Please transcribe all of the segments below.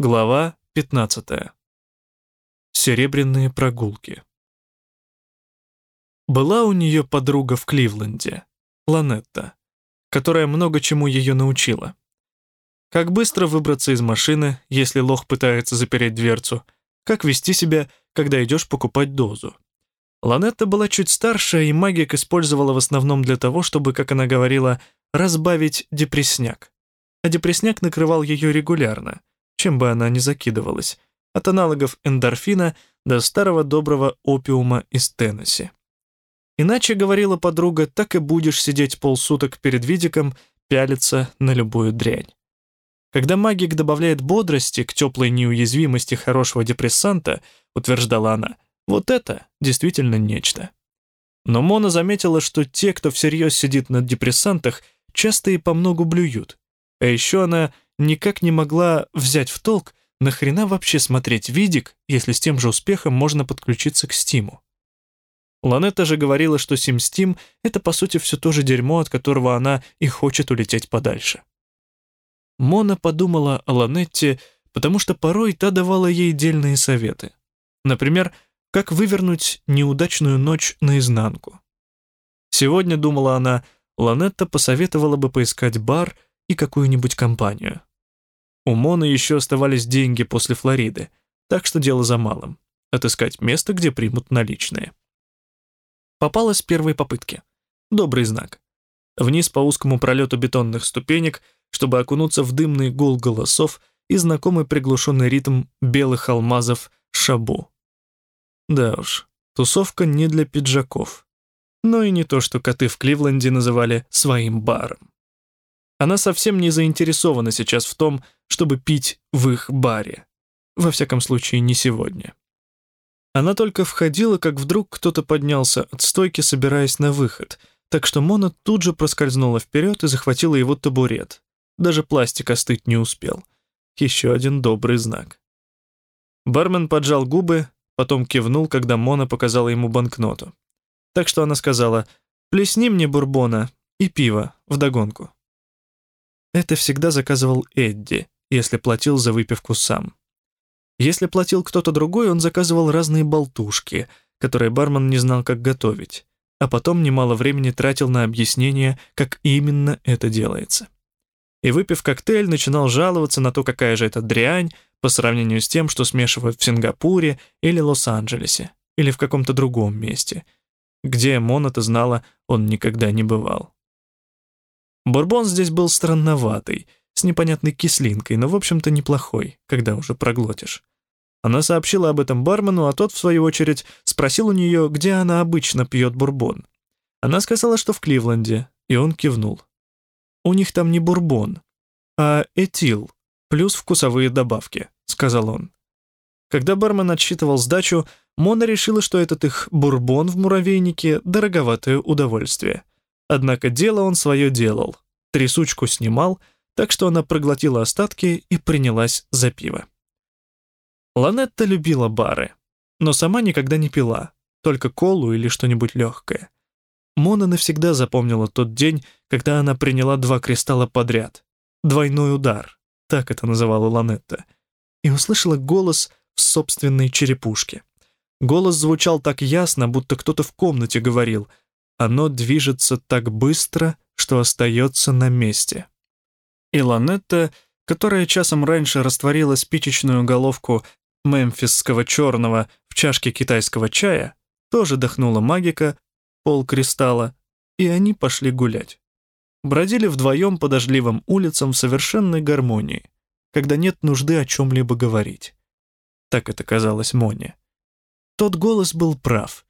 Глава 15. Серебряные прогулки. Была у нее подруга в Кливленде, Ланетта, которая много чему ее научила. Как быстро выбраться из машины, если лох пытается запереть дверцу, как вести себя, когда идешь покупать дозу. Ланетта была чуть старше, и магик использовала в основном для того, чтобы, как она говорила, разбавить депресняк. А депресняк накрывал ее регулярно — чем бы она ни закидывалась, от аналогов эндорфина до старого доброго опиума из Теннесси. Иначе, говорила подруга, так и будешь сидеть полсуток перед видиком, пялиться на любую дрянь. Когда магик добавляет бодрости к теплой неуязвимости хорошего депрессанта, утверждала она, вот это действительно нечто. Но Мона заметила, что те, кто всерьез сидит на депрессантах, часто и по многу блюют. А еще она никак не могла взять в толк, нахрена вообще смотреть видик, если с тем же успехом можно подключиться к Стиму. Ланетта же говорила, что Сим-Стим — это, по сути, все то же дерьмо, от которого она и хочет улететь подальше. Мона подумала о Ланетте, потому что порой та давала ей дельные советы. Например, как вывернуть неудачную ночь наизнанку. Сегодня, думала она, Ланетта посоветовала бы поискать бар и какую-нибудь компанию. У Моны еще оставались деньги после Флориды, так что дело за малым — отыскать место, где примут наличные. Попалась с первой попытки. Добрый знак. Вниз по узкому пролету бетонных ступенек, чтобы окунуться в дымный гул голосов и знакомый приглушенный ритм белых алмазов шабу. Да уж, тусовка не для пиджаков. Но и не то, что коты в Кливленде называли своим баром. Она совсем не заинтересована сейчас в том, чтобы пить в их баре. Во всяком случае, не сегодня. Она только входила, как вдруг кто-то поднялся от стойки, собираясь на выход, так что Мона тут же проскользнула вперед и захватила его табурет. Даже пластик остыть не успел. Еще один добрый знак. Бармен поджал губы, потом кивнул, когда Мона показала ему банкноту. Так что она сказала «Плесни мне бурбона и пиво вдогонку». Это всегда заказывал Эдди, если платил за выпивку сам. Если платил кто-то другой, он заказывал разные болтушки, которые бармен не знал, как готовить, а потом немало времени тратил на объяснение, как именно это делается. И выпив коктейль, начинал жаловаться на то, какая же это дрянь по сравнению с тем, что смешивают в Сингапуре или Лос-Анджелесе, или в каком-то другом месте, где Мона-то знала, он никогда не бывал. Бурбон здесь был странноватый, с непонятной кислинкой, но, в общем-то, неплохой, когда уже проглотишь. Она сообщила об этом бармену, а тот, в свою очередь, спросил у нее, где она обычно пьет бурбон. Она сказала, что в Кливленде, и он кивнул. «У них там не бурбон, а этил, плюс вкусовые добавки», — сказал он. Когда бармен отсчитывал сдачу, Мона решила, что этот их бурбон в муравейнике — дороговатое удовольствие. Однако дело он свое делал. Трясучку снимал, так что она проглотила остатки и принялась за пиво. Ланетта любила бары, но сама никогда не пила, только колу или что-нибудь легкое. Мона навсегда запомнила тот день, когда она приняла два кристалла подряд. Двойной удар, так это называла Ланетта, и услышала голос в собственной черепушке. Голос звучал так ясно, будто кто-то в комнате говорил — оно движется так быстро, что остается на месте. И Ланетта, которая часом раньше растворила спичечную головку мемфисского черного в чашке китайского чая, тоже дохнула магика, пол кристалла, и они пошли гулять. Бродили вдвоем по дождливым улицам в совершенной гармонии, когда нет нужды о чем-либо говорить. Так это казалось Моне. Тот голос был прав.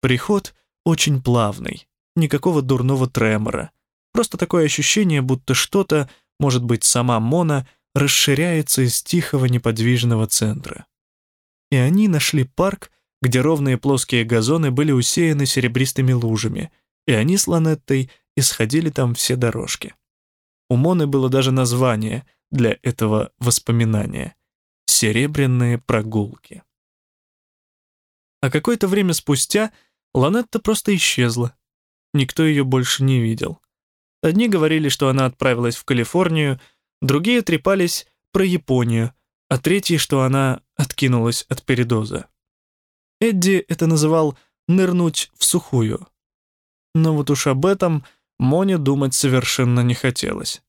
Приход очень плавный, никакого дурного тремора. Просто такое ощущение, будто что-то, может быть, сама Мона, расширяется из тихого неподвижного центра. И они нашли парк, где ровные плоские газоны были усеяны серебристыми лужами, и они с Ланеттой исходили там все дорожки. У Моны было даже название для этого воспоминания — «Серебряные прогулки». А какое-то время спустя — Ланетта просто исчезла. Никто ее больше не видел. Одни говорили, что она отправилась в Калифорнию, другие трепались про Японию, а третий, что она откинулась от передоза. Эдди это называл «нырнуть в сухую». Но вот уж об этом Моне думать совершенно не хотелось.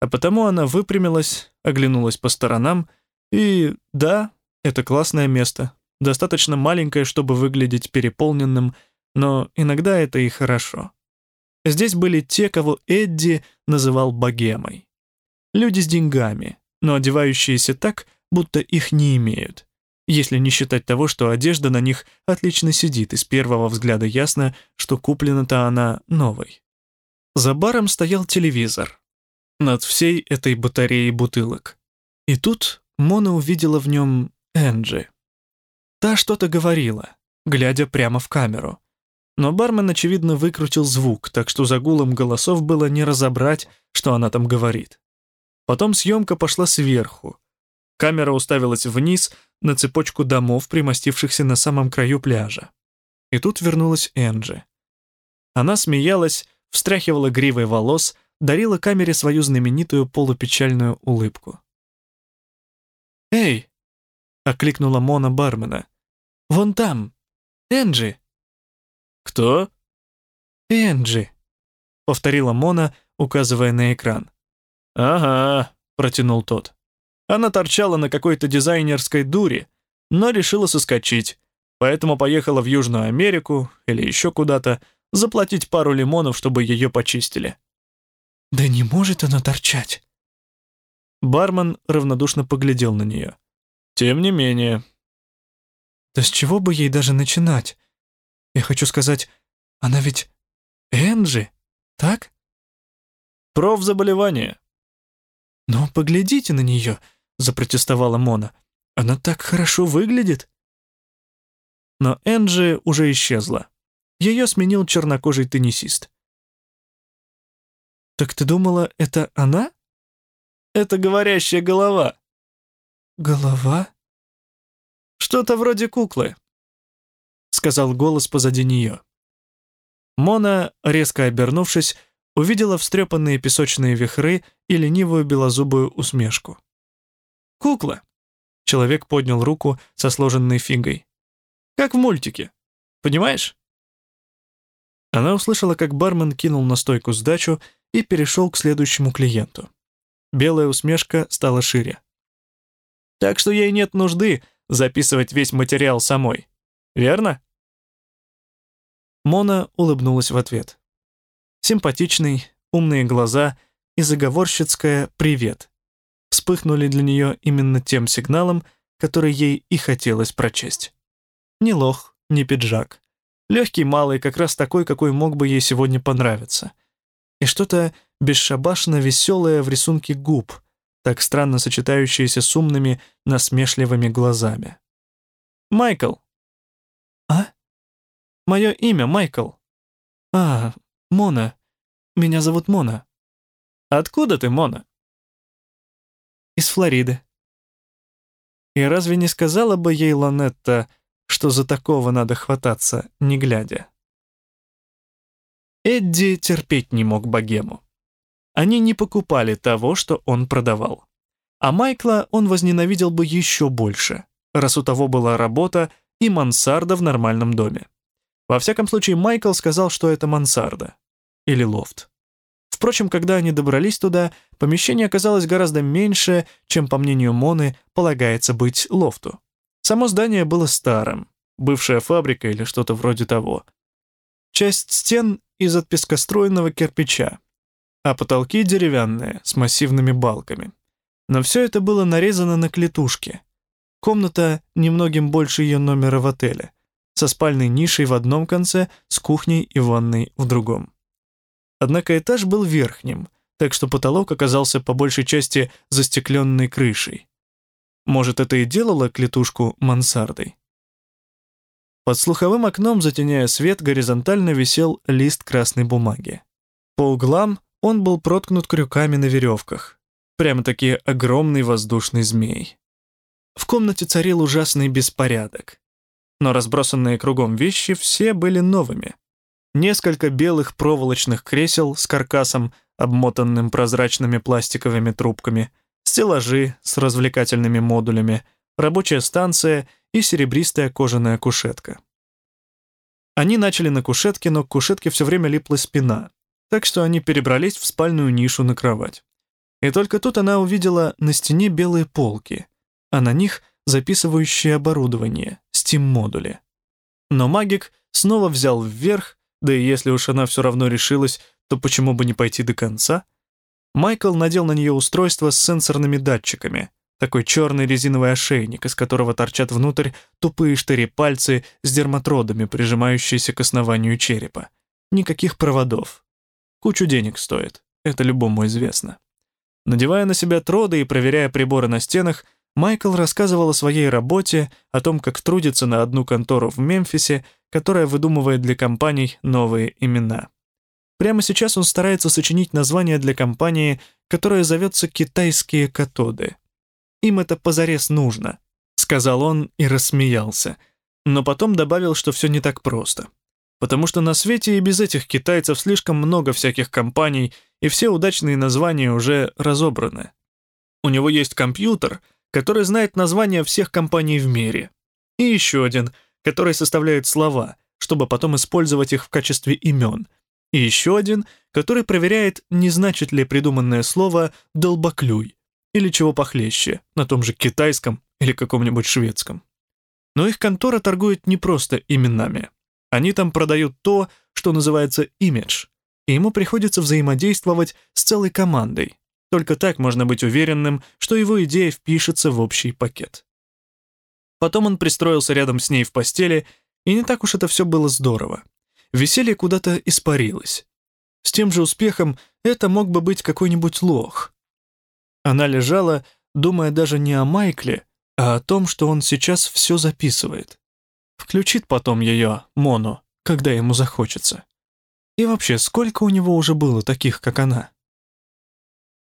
А потому она выпрямилась, оглянулась по сторонам и, да, это классное место, достаточно маленькое, чтобы выглядеть переполненным, но иногда это и хорошо. Здесь были те, кого Эдди называл богемой. Люди с деньгами, но одевающиеся так, будто их не имеют. Если не считать того, что одежда на них отлично сидит, и с первого взгляда ясно, что куплена-то она новой. За баром стоял телевизор. Над всей этой батареей бутылок. И тут Мона увидела в нем Энджи. Та что-то говорила, глядя прямо в камеру. Но бармен, очевидно, выкрутил звук, так что за гулом голосов было не разобрать, что она там говорит. Потом съемка пошла сверху. Камера уставилась вниз на цепочку домов, примостившихся на самом краю пляжа. И тут вернулась Энджи. Она смеялась, встряхивала гривой волос, дарила камере свою знаменитую полупечальную улыбку. «Эй!» — окликнула Мона бармена. «Вон там! Энджи!» «Кто?» «Энджи», — повторила Мона, указывая на экран. «Ага», — протянул тот. Она торчала на какой-то дизайнерской дуре, но решила соскочить, поэтому поехала в Южную Америку или еще куда-то заплатить пару лимонов, чтобы ее почистили. «Да не может она торчать!» Бармен равнодушно поглядел на нее. «Тем не менее». «Да с чего бы ей даже начинать? Я хочу сказать, она ведь Энджи, так? Профзаболевание. Но поглядите на нее, запротестовала Мона. Она так хорошо выглядит. Но Энджи уже исчезла. Ее сменил чернокожий теннисист. «Так ты думала, это она?» «Это говорящая голова». «Голова?» «Что-то вроде куклы сказал голос позади нее. Мона, резко обернувшись, увидела встрепанные песочные вихры и ленивую белозубую усмешку. «Кукла!» — человек поднял руку со сложенной фигой. «Как в мультике. Понимаешь?» Она услышала, как бармен кинул на стойку сдачу и перешел к следующему клиенту. Белая усмешка стала шире. «Так что ей нет нужды записывать весь материал самой. Верно?» Мона улыбнулась в ответ. Симпатичный, умные глаза и заговорщицкая «привет» вспыхнули для нее именно тем сигналом, который ей и хотелось прочесть. Ни лох, ни пиджак. Легкий малый, как раз такой, какой мог бы ей сегодня понравиться. И что-то бесшабашно веселое в рисунке губ, так странно сочетающееся с умными, насмешливыми глазами. «Майкл!» «А?» Мое имя Майкл». «А, Мона. Меня зовут Мона». «Откуда ты, Мона?» «Из Флориды». И разве не сказала бы ей Ланетта, что за такого надо хвататься, не глядя? Эдди терпеть не мог богему. Они не покупали того, что он продавал. А Майкла он возненавидел бы еще больше, раз у того была работа и мансарда в нормальном доме. Во всяком случае, Майкл сказал, что это мансарда. Или лофт. Впрочем, когда они добрались туда, помещение оказалось гораздо меньше, чем, по мнению Моны, полагается быть лофту. Само здание было старым, бывшая фабрика или что-то вроде того. Часть стен из от пескоструйного кирпича, а потолки деревянные, с массивными балками. Но все это было нарезано на клетушки. Комната немногим больше ее номера в отеле со спальной нишей в одном конце, с кухней и ванной в другом. Однако этаж был верхним, так что потолок оказался по большей части застекленной крышей. Может, это и делало клетушку мансардой? Под слуховым окном, затеняя свет, горизонтально висел лист красной бумаги. По углам он был проткнут крюками на веревках. Прямо-таки огромный воздушный змей. В комнате царил ужасный беспорядок но разбросанные кругом вещи все были новыми. Несколько белых проволочных кресел с каркасом, обмотанным прозрачными пластиковыми трубками, стеллажи с развлекательными модулями, рабочая станция и серебристая кожаная кушетка. Они начали на кушетке, но к кушетке все время липла спина, так что они перебрались в спальную нишу на кровать. И только тут она увидела на стене белые полки, а на них записывающее оборудование, Steam-модули. Но магик снова взял вверх, да и если уж она все равно решилась, то почему бы не пойти до конца? Майкл надел на нее устройство с сенсорными датчиками, такой черный резиновый ошейник, из которого торчат внутрь тупые штыри-пальцы с дерматродами, прижимающиеся к основанию черепа. Никаких проводов. Кучу денег стоит, это любому известно. Надевая на себя троды и проверяя приборы на стенах, Майкл рассказывал о своей работе, о том, как трудится на одну контору в Мемфисе, которая выдумывает для компаний новые имена. Прямо сейчас он старается сочинить название для компании, которая зовется «Китайские катоды». Им это позарез нужно, сказал он и рассмеялся, но потом добавил, что все не так просто. Потому что на свете и без этих китайцев слишком много всяких компаний, и все удачные названия уже разобраны. У него есть компьютер, который знает названия всех компаний в мире. И еще один, который составляет слова, чтобы потом использовать их в качестве имен — и еще один, который проверяет, не значит ли придуманное слово «долбоклюй» или чего похлеще, на том же китайском или каком-нибудь шведском. Но их контора торгует не просто именами. Они там продают то, что называется имидж, и ему приходится взаимодействовать с целой командой. Только так можно быть уверенным, что его идея впишется в общий пакет. Потом он пристроился рядом с ней в постели, и не так уж это все было здорово. Веселье куда-то испарилось. С тем же успехом это мог бы быть какой-нибудь лох. Она лежала, думая даже не о Майкле, а о том, что он сейчас все записывает. Включит потом ее, Мону, когда ему захочется. И вообще, сколько у него уже было таких, как она?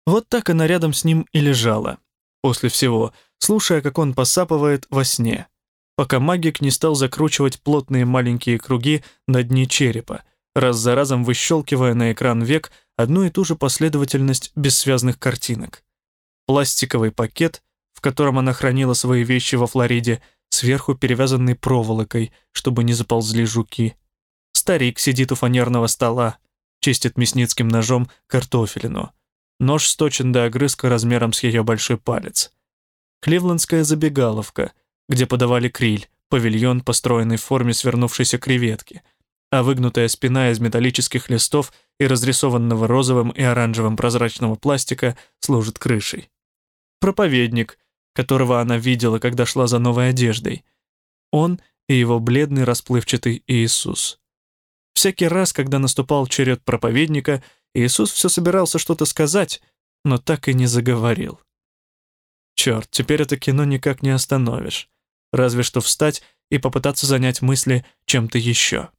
Вот так она рядом с ним и лежала, после всего, слушая, как он посапывает во сне пока магик не стал закручивать плотные маленькие круги на дне черепа, раз за разом выщелкивая на экран век одну и ту же последовательность бессвязных картинок. Пластиковый пакет, в котором она хранила свои вещи во Флориде, сверху перевязанный проволокой, чтобы не заползли жуки. Старик сидит у фанерного стола, чистит мясницким ножом картофелину. Нож сточен до огрызка размером с ее большой палец. Кливлендская забегаловка — где подавали криль, павильон, построенный в форме свернувшейся креветки, а выгнутая спина из металлических листов и разрисованного розовым и оранжевым прозрачного пластика служит крышей. Проповедник, которого она видела, когда шла за новой одеждой. Он и его бледный расплывчатый Иисус. Всякий раз, когда наступал черед проповедника, Иисус все собирался что-то сказать, но так и не заговорил. Черт, теперь это кино никак не остановишь разве что встать и попытаться занять мысли чем-то еще.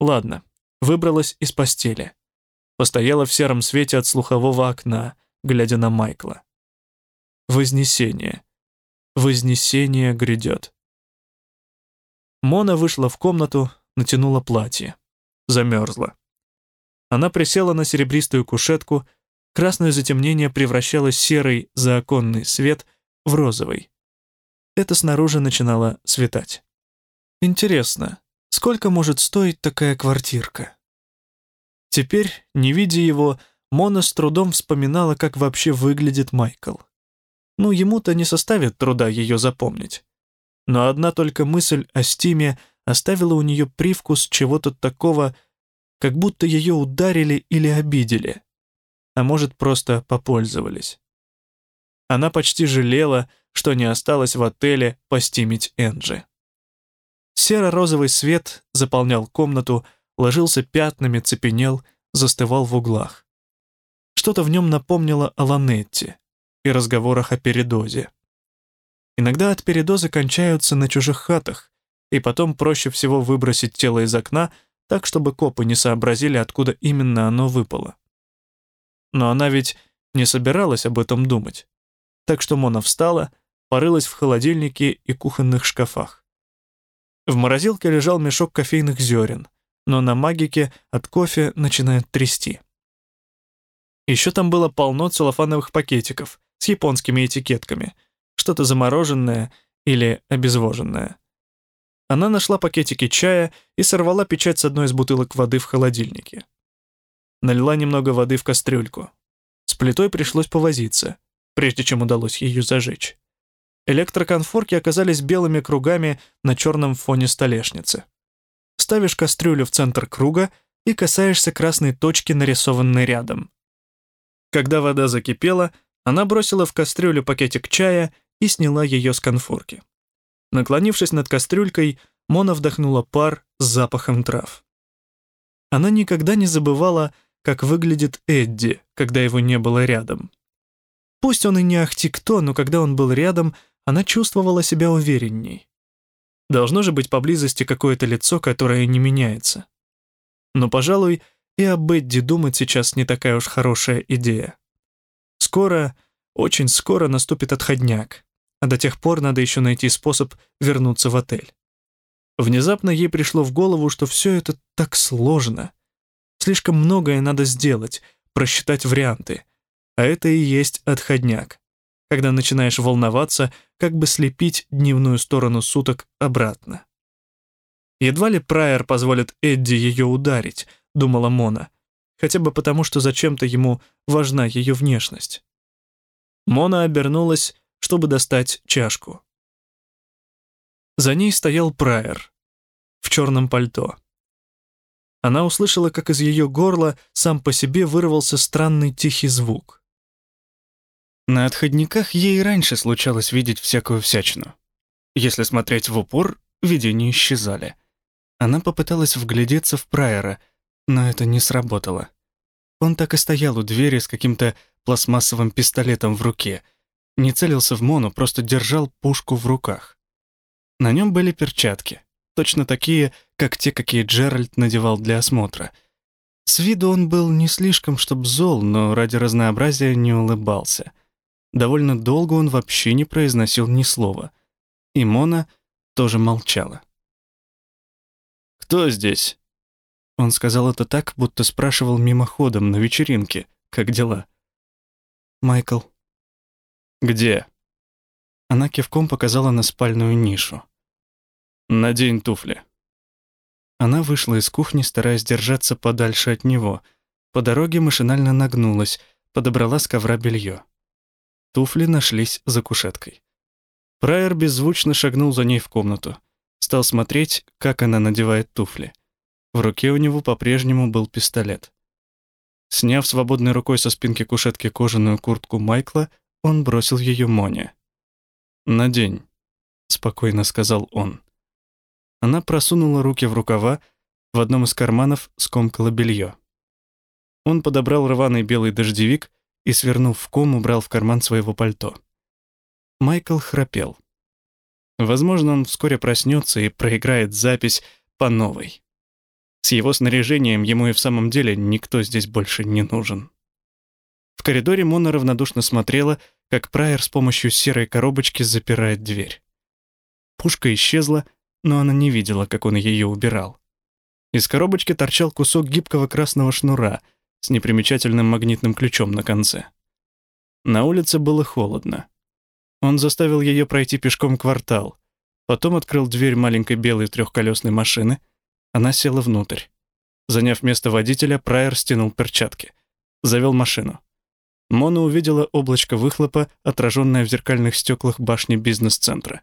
Ладно, выбралась из постели. Постояла в сером свете от слухового окна, глядя на Майкла. Вознесение. Вознесение грядет. Мона вышла в комнату, натянула платье. Замерзла. Она присела на серебристую кушетку, красное затемнение превращало серый заоконный свет в розовый это снаружи начинало светать. Интересно, сколько может стоить такая квартирка? Теперь, не видя его, Мона с трудом вспоминала, как вообще выглядит Майкл. Ну, ему-то не составит труда ее запомнить. Но одна только мысль о Стиме оставила у нее привкус чего-то такого, как будто ее ударили или обидели. А может, просто попользовались. Она почти жалела, что не осталось в отеле постимить Энджи. Серо-розовый свет заполнял комнату, ложился пятнами, цепенел, застывал в углах. Что-то в нем напомнило о Ланетте и разговорах о передозе. Иногда от передоза кончаются на чужих хатах, и потом проще всего выбросить тело из окна так, чтобы копы не сообразили, откуда именно оно выпало. Но она ведь не собиралась об этом думать. Так что Мона встала, порылась в холодильнике и кухонных шкафах. В морозилке лежал мешок кофейных зерен, но на магике от кофе начинает трясти. Еще там было полно целлофановых пакетиков с японскими этикетками, что-то замороженное или обезвоженное. Она нашла пакетики чая и сорвала печать с одной из бутылок воды в холодильнике. Налила немного воды в кастрюльку. С плитой пришлось повозиться, прежде чем удалось ее зажечь. Электроконфорки оказались белыми кругами на черном фоне столешницы. Ставишь кастрюлю в центр круга и касаешься красной точки, нарисованной рядом. Когда вода закипела, она бросила в кастрюлю пакетик чая и сняла ее с конфорки. Наклонившись над кастрюлькой, Мона вдохнула пар с запахом трав. Она никогда не забывала, как выглядит Эдди, когда его не было рядом. Пусть он и не ахти кто, но когда он был рядом, она чувствовала себя уверенней. Должно же быть поблизости какое-то лицо, которое не меняется. Но, пожалуй, и об Эдди думать сейчас не такая уж хорошая идея. Скоро, очень скоро наступит отходняк, а до тех пор надо еще найти способ вернуться в отель. Внезапно ей пришло в голову, что все это так сложно. Слишком многое надо сделать, просчитать варианты. А это и есть отходняк. Когда начинаешь волноваться, как бы слепить дневную сторону суток обратно. Едва ли Прайер позволит Эдди ее ударить, думала Мона, хотя бы потому, что зачем-то ему важна ее внешность. Мона обернулась, чтобы достать чашку. За ней стоял Прайер в черном пальто. Она услышала, как из ее горла сам по себе вырвался странный тихий звук. На отходниках ей раньше случалось видеть всякую всячину. Если смотреть в упор, видения исчезали. Она попыталась вглядеться в Прайера, но это не сработало. Он так и стоял у двери с каким-то пластмассовым пистолетом в руке. Не целился в Мону, просто держал пушку в руках. На нем были перчатки, точно такие, как те, какие Джеральд надевал для осмотра. С виду он был не слишком, чтоб зол, но ради разнообразия не улыбался — Довольно долго он вообще не произносил ни слова. И Мона тоже молчала. «Кто здесь?» Он сказал это так, будто спрашивал мимоходом на вечеринке, как дела. «Майкл». «Где?» Она кивком показала на спальную нишу. «Надень туфли». Она вышла из кухни, стараясь держаться подальше от него. По дороге машинально нагнулась, подобрала с ковра белье. Туфли нашлись за кушеткой. Прайер беззвучно шагнул за ней в комнату. Стал смотреть, как она надевает туфли. В руке у него по-прежнему был пистолет. Сняв свободной рукой со спинки кушетки кожаную куртку Майкла, он бросил ее Моне. «Надень», — спокойно сказал он. Она просунула руки в рукава, в одном из карманов скомкала белье. Он подобрал рваный белый дождевик и, свернув в ком, убрал в карман своего пальто. Майкл храпел. Возможно, он вскоре проснется и проиграет запись по новой. С его снаряжением ему и в самом деле никто здесь больше не нужен. В коридоре Мона равнодушно смотрела, как Прайер с помощью серой коробочки запирает дверь. Пушка исчезла, но она не видела, как он ее убирал. Из коробочки торчал кусок гибкого красного шнура — с непримечательным магнитным ключом на конце. На улице было холодно. Он заставил ее пройти пешком квартал, потом открыл дверь маленькой белой трехколесной машины. Она села внутрь. Заняв место водителя, Прайер стянул перчатки. Завел машину. Мона увидела облачко выхлопа, отраженное в зеркальных стеклах башни бизнес-центра.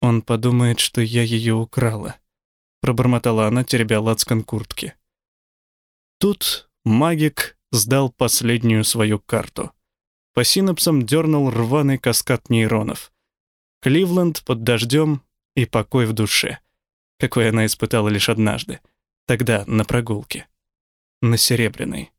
«Он подумает, что я ее украла», — пробормотала она, теребя лацкан куртки. Тут магик сдал последнюю свою карту. По синапсам дернул рваный каскад нейронов. Кливленд под дождем и покой в душе, какой она испытала лишь однажды, тогда на прогулке, на Серебряной.